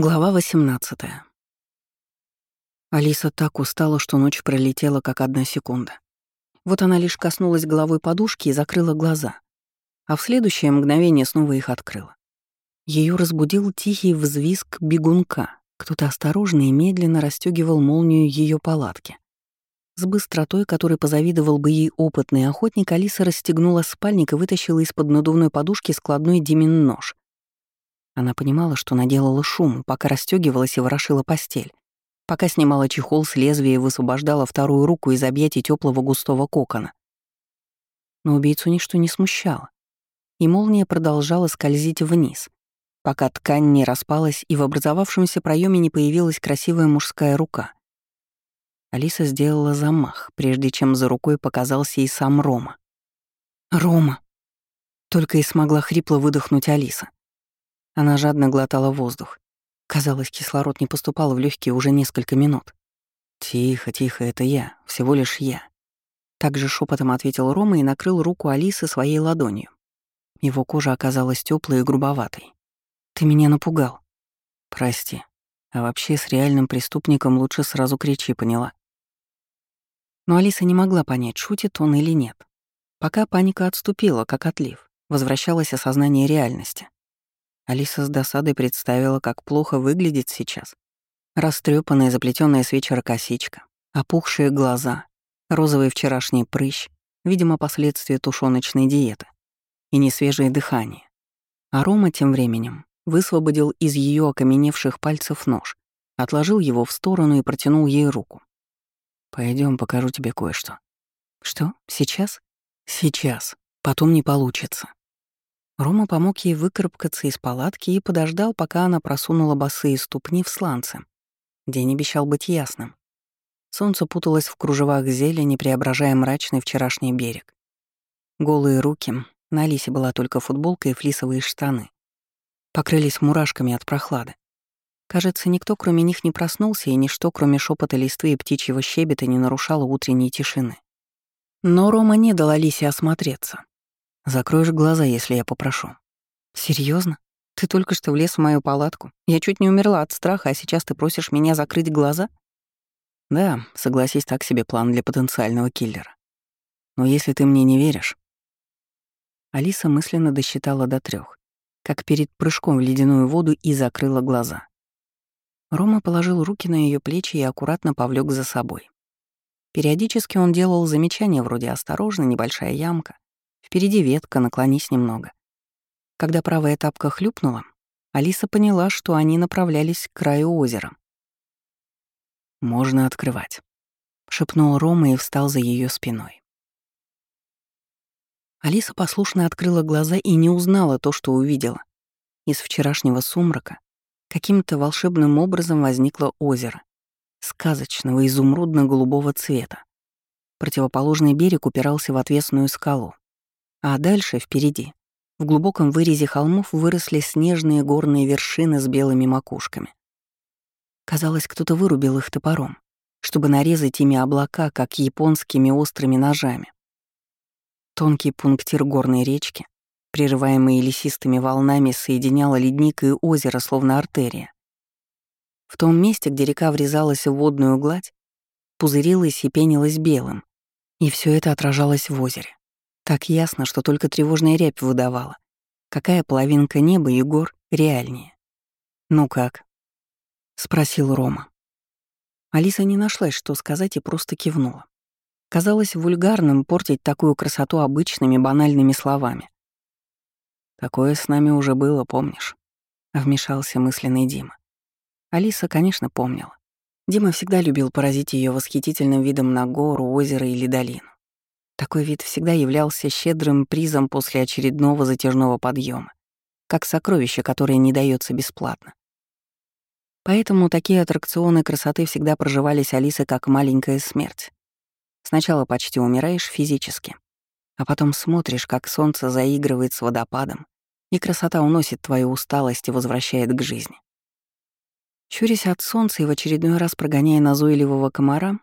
Глава 18. Алиса так устала, что ночь пролетела как одна секунда. Вот она лишь коснулась головой подушки и закрыла глаза, а в следующее мгновение снова их открыла. Ее разбудил тихий взвизг бегунка. Кто-то осторожно и медленно расстегивал молнию ее палатки. С быстротой, которой позавидовал бы ей опытный охотник, Алиса расстегнула спальник и вытащила из-под надувной подушки складной Димин нож — она понимала, что наделала шум, пока расстегивалась и ворошила постель, пока снимала чехол с лезвия и высвобождала вторую руку из объятий теплого густого кокона. Но убийцу ничто не смущало, и молния продолжала скользить вниз, пока ткань не распалась и в образовавшемся проеме не появилась красивая мужская рука. Алиса сделала замах, прежде чем за рукой показался и сам Рома. «Рома!» Только и смогла хрипло выдохнуть Алиса. Она жадно глотала воздух. Казалось, кислород не поступал в легкие уже несколько минут. «Тихо, тихо, это я, всего лишь я». Также шепотом ответил Рома и накрыл руку Алисы своей ладонью. Его кожа оказалась теплой и грубоватой. «Ты меня напугал». «Прости. А вообще с реальным преступником лучше сразу кричи, поняла?» Но Алиса не могла понять, шутит он или нет. Пока паника отступила, как отлив, возвращалось осознание реальности. Алиса с досадой представила, как плохо выглядит сейчас. Растрёпанная, заплетённая с вечера косичка, опухшие глаза, розовый вчерашний прыщ, видимо, последствия тушёночной диеты, и несвежее дыхание. А Рома тем временем высвободил из её окаменевших пальцев нож, отложил его в сторону и протянул ей руку. Пойдем, покажу тебе кое-что». «Что? Сейчас?» «Сейчас. Потом не получится». Рома помог ей выкарабкаться из палатки и подождал, пока она просунула босые ступни в сланцы. День обещал быть ясным. Солнце путалось в кружевах зелени, преображая мрачный вчерашний берег. Голые руки, на Алисе была только футболка и флисовые штаны, покрылись мурашками от прохлады. Кажется, никто кроме них не проснулся, и ничто, кроме шепота листвы и птичьего щебета, не нарушало утренней тишины. Но Рома не дал Алисе осмотреться. Закроешь глаза, если я попрошу. Серьезно? Ты только что влез в мою палатку. Я чуть не умерла от страха, а сейчас ты просишь меня закрыть глаза? Да, согласись, так себе план для потенциального киллера. Но если ты мне не веришь... Алиса мысленно досчитала до трех, как перед прыжком в ледяную воду и закрыла глаза. Рома положил руки на ее плечи и аккуратно повлек за собой. Периодически он делал замечания вроде «осторожно, небольшая ямка», Впереди ветка, наклонись немного. Когда правая тапка хлюпнула, Алиса поняла, что они направлялись к краю озера. «Можно открывать», — шепнул Рома и встал за ее спиной. Алиса послушно открыла глаза и не узнала то, что увидела. Из вчерашнего сумрака каким-то волшебным образом возникло озеро, сказочного изумрудно-голубого цвета. Противоположный берег упирался в отвесную скалу. А дальше, впереди, в глубоком вырезе холмов выросли снежные горные вершины с белыми макушками. Казалось, кто-то вырубил их топором, чтобы нарезать ими облака, как японскими острыми ножами. Тонкий пунктир горной речки, прерываемый лесистыми волнами, соединяла ледник и озеро, словно артерия. В том месте, где река врезалась в водную гладь, пузырилась и пенилась белым, и все это отражалось в озере. Так ясно, что только тревожная рябь выдавала. Какая половинка неба и гор реальнее? «Ну как?» — спросил Рома. Алиса не нашлась, что сказать, и просто кивнула. Казалось вульгарным портить такую красоту обычными банальными словами. «Такое с нами уже было, помнишь?» — вмешался мысленный Дима. Алиса, конечно, помнила. Дима всегда любил поразить ее восхитительным видом на гору, озеро или долину. Такой вид всегда являлся щедрым призом после очередного затяжного подъема, как сокровище, которое не дается бесплатно. Поэтому такие аттракционы красоты всегда проживались Алисы как маленькая смерть. Сначала почти умираешь физически, а потом смотришь, как солнце заигрывает с водопадом, и красота уносит твою усталость и возвращает к жизни. Чурясь от солнца и в очередной раз прогоняя назойливого комара,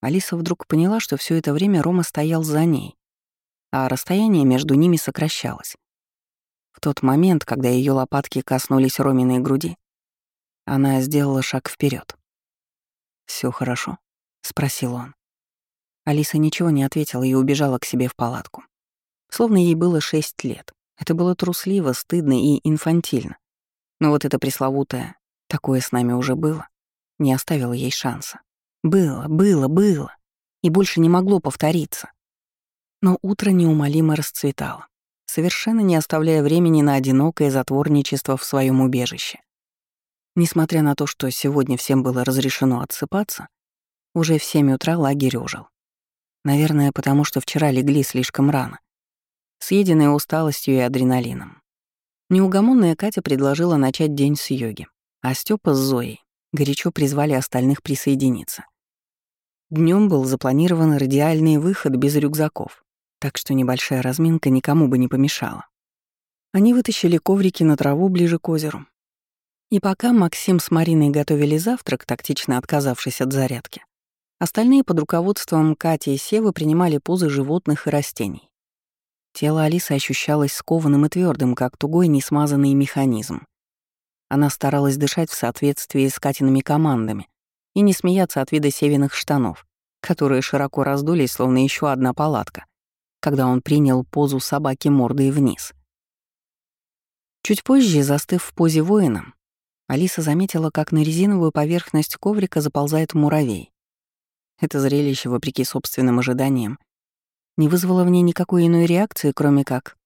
Алиса вдруг поняла, что все это время Рома стоял за ней, а расстояние между ними сокращалось. В тот момент, когда ее лопатки коснулись Роминой груди, Она сделала шаг вперед. Все хорошо?» — спросил он. Алиса ничего не ответила и убежала к себе в палатку. Словно ей было шесть лет. Это было трусливо, стыдно и инфантильно. Но вот это пресловутое «такое с нами уже было» не оставило ей шанса. Было, было, было. И больше не могло повториться. Но утро неумолимо расцветало, совершенно не оставляя времени на одинокое затворничество в своем убежище. Несмотря на то, что сегодня всем было разрешено отсыпаться, уже в семь утра лагерь ожил. Наверное, потому что вчера легли слишком рано, съеденные усталостью и адреналином. Неугомонная Катя предложила начать день с йоги, а Степа с Зоей горячо призвали остальных присоединиться. Днем был запланирован радиальный выход без рюкзаков, так что небольшая разминка никому бы не помешала. Они вытащили коврики на траву ближе к озеру. И пока Максим с Мариной готовили завтрак, тактично отказавшись от зарядки, остальные под руководством Кати и Севы принимали позы животных и растений. Тело Алисы ощущалось скованным и твердым, как тугой несмазанный механизм. Она старалась дышать в соответствии с Катиными командами и не смеяться от вида севиных штанов, которые широко раздулись, словно еще одна палатка, когда он принял позу собаки мордой вниз. Чуть позже, застыв в позе воина, Алиса заметила, как на резиновую поверхность коврика заползает муравей. Это зрелище, вопреки собственным ожиданиям, не вызвало в ней никакой иной реакции, кроме как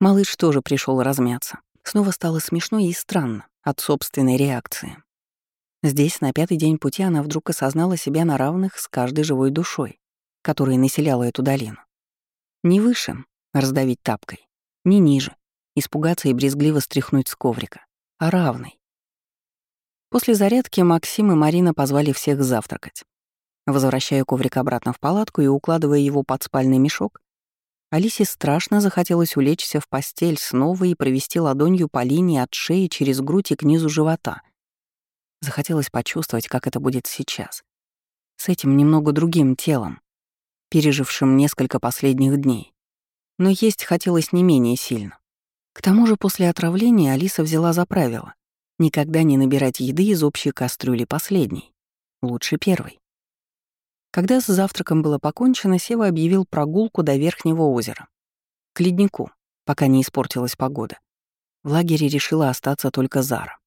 малыш тоже пришел размяться. Снова стало смешно и странно от собственной реакции. Здесь, на пятый день пути, она вдруг осознала себя на равных с каждой живой душой, которая населяла эту долину. Не выше — раздавить тапкой, не ниже — испугаться и брезгливо стряхнуть с коврика, а равной. После зарядки Максим и Марина позвали всех завтракать. Возвращая коврик обратно в палатку и укладывая его под спальный мешок, Алисе страшно захотелось улечься в постель снова и провести ладонью по линии от шеи через грудь и к низу живота. Захотелось почувствовать, как это будет сейчас. С этим немного другим телом, пережившим несколько последних дней. Но есть хотелось не менее сильно. К тому же после отравления Алиса взяла за правило никогда не набирать еды из общей кастрюли последней. Лучше первой. Когда с завтраком было покончено, Сева объявил прогулку до Верхнего озера. К леднику, пока не испортилась погода. В лагере решила остаться только Зара.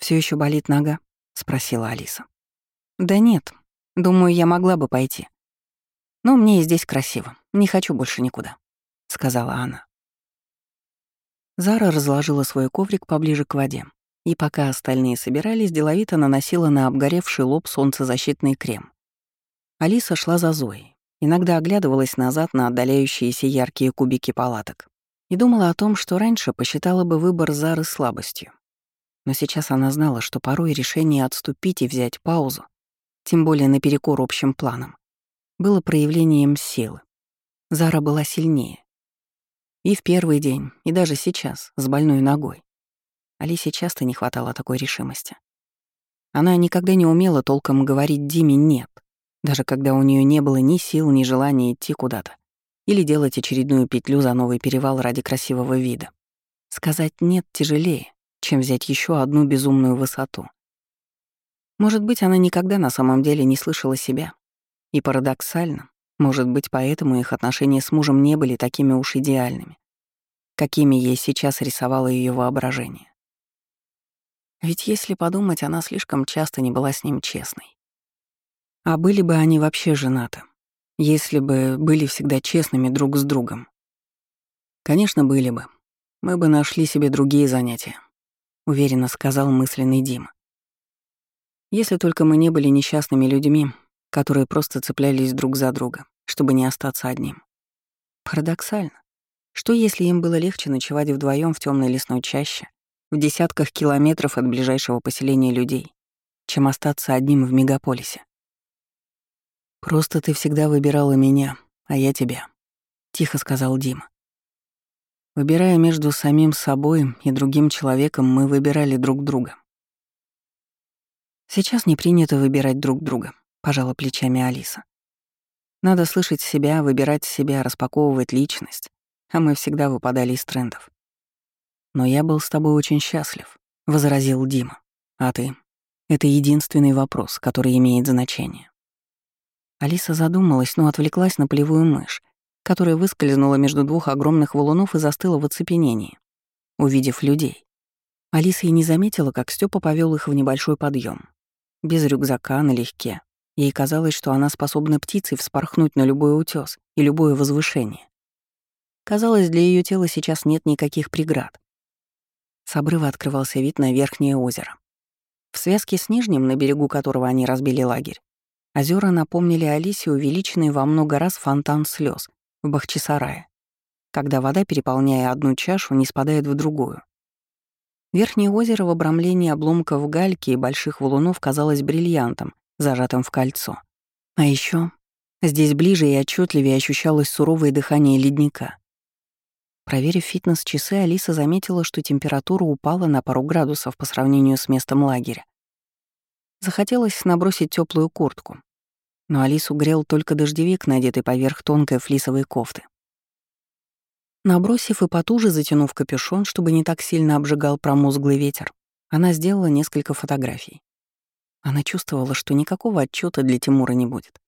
Все еще болит нога?» — спросила Алиса. «Да нет. Думаю, я могла бы пойти. Но мне и здесь красиво. Не хочу больше никуда», — сказала она. Зара разложила свой коврик поближе к воде, и пока остальные собирались, деловито наносила на обгоревший лоб солнцезащитный крем. Алиса шла за Зоей, иногда оглядывалась назад на отдаляющиеся яркие кубики палаток и думала о том, что раньше посчитала бы выбор Зары слабостью. Но сейчас она знала, что порой решение отступить и взять паузу, тем более наперекор общим планам, было проявлением силы. Зара была сильнее. И в первый день, и даже сейчас, с больной ногой. Алисе часто не хватало такой решимости. Она никогда не умела толком говорить Диме «нет», даже когда у нее не было ни сил, ни желания идти куда-то или делать очередную петлю за новый перевал ради красивого вида. Сказать «нет» тяжелее, чем взять еще одну безумную высоту. Может быть, она никогда на самом деле не слышала себя. И парадоксально, может быть, поэтому их отношения с мужем не были такими уж идеальными, какими ей сейчас рисовало ее воображение. Ведь если подумать, она слишком часто не была с ним честной. А были бы они вообще женаты, если бы были всегда честными друг с другом? Конечно, были бы. Мы бы нашли себе другие занятия, уверенно сказал мысленный Дима. Если только мы не были несчастными людьми, которые просто цеплялись друг за друга, чтобы не остаться одним. Парадоксально. Что если им было легче ночевать вдвоем в темной лесной чаще, в десятках километров от ближайшего поселения людей, чем остаться одним в мегаполисе? «Просто ты всегда выбирала меня, а я тебя», — тихо сказал Дима. Выбирая между самим собой и другим человеком, мы выбирали друг друга. Сейчас не принято выбирать друг друга, пожала плечами Алиса. Надо слышать себя, выбирать себя, распаковывать личность, а мы всегда выпадали из трендов. Но я был с тобой очень счастлив, возразил Дима. А ты? Это единственный вопрос, который имеет значение. Алиса задумалась, но отвлеклась на полевую мышь, которая выскользнула между двух огромных валунов и застыла в оцепенении, увидев людей. Алиса и не заметила, как Степа повел их в небольшой подъем. Без рюкзака, налегке. Ей казалось, что она способна птицей вспорхнуть на любой утес и любое возвышение. Казалось, для ее тела сейчас нет никаких преград. С обрыва открывался вид на верхнее озеро. В связке с нижним, на берегу которого они разбили лагерь, озера напомнили Алисе увеличенный во много раз фонтан слез в Бахчисарае, когда вода, переполняя одну чашу, не спадает в другую. Верхнее озеро в обрамлении обломков гальки и больших валунов казалось бриллиантом, зажатым в кольцо. А еще здесь ближе и отчетливее ощущалось суровое дыхание ледника. Проверив фитнес-часы, Алиса заметила, что температура упала на пару градусов по сравнению с местом лагеря. Захотелось набросить теплую куртку, но Алису грел только дождевик, надетый поверх тонкой флисовой кофты. Набросив и потуже затянув капюшон, чтобы не так сильно обжигал промозглый ветер, она сделала несколько фотографий. Она чувствовала, что никакого отчета для Тимура не будет.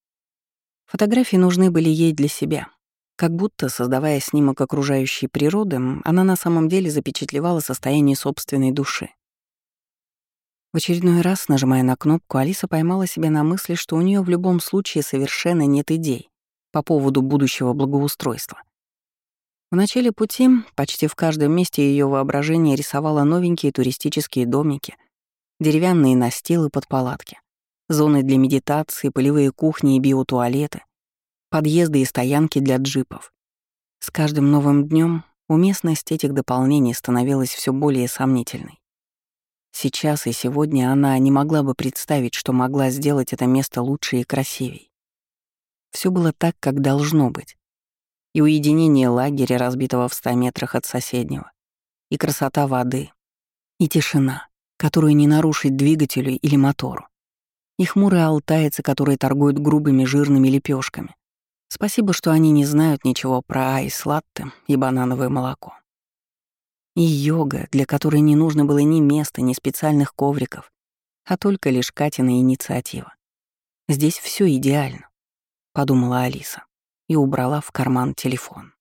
Фотографии нужны были ей для себя, как будто, создавая снимок окружающей природы, она на самом деле запечатлевала состояние собственной души. В очередной раз, нажимая на кнопку, Алиса поймала себя на мысли, что у нее в любом случае совершенно нет идей по поводу будущего благоустройства. В начале пути почти в каждом месте ее воображение рисовало новенькие туристические домики, деревянные настилы под палатки, зоны для медитации, полевые кухни и биотуалеты, подъезды и стоянки для джипов. С каждым новым днем уместность этих дополнений становилась все более сомнительной. Сейчас и сегодня она не могла бы представить, что могла сделать это место лучше и красивей. Все было так, как должно быть. И уединение лагеря, разбитого в ста метрах от соседнего, и красота воды, и тишина, которую не нарушить двигателю или мотору, и хмурые алтайцы, которые торгуют грубыми жирными лепешками, Спасибо, что они не знают ничего про айс-латте и банановое молоко. И йога, для которой не нужно было ни места, ни специальных ковриков, а только лишь Катина инициатива. Здесь все идеально, подумала Алиса и убрала в карман телефон.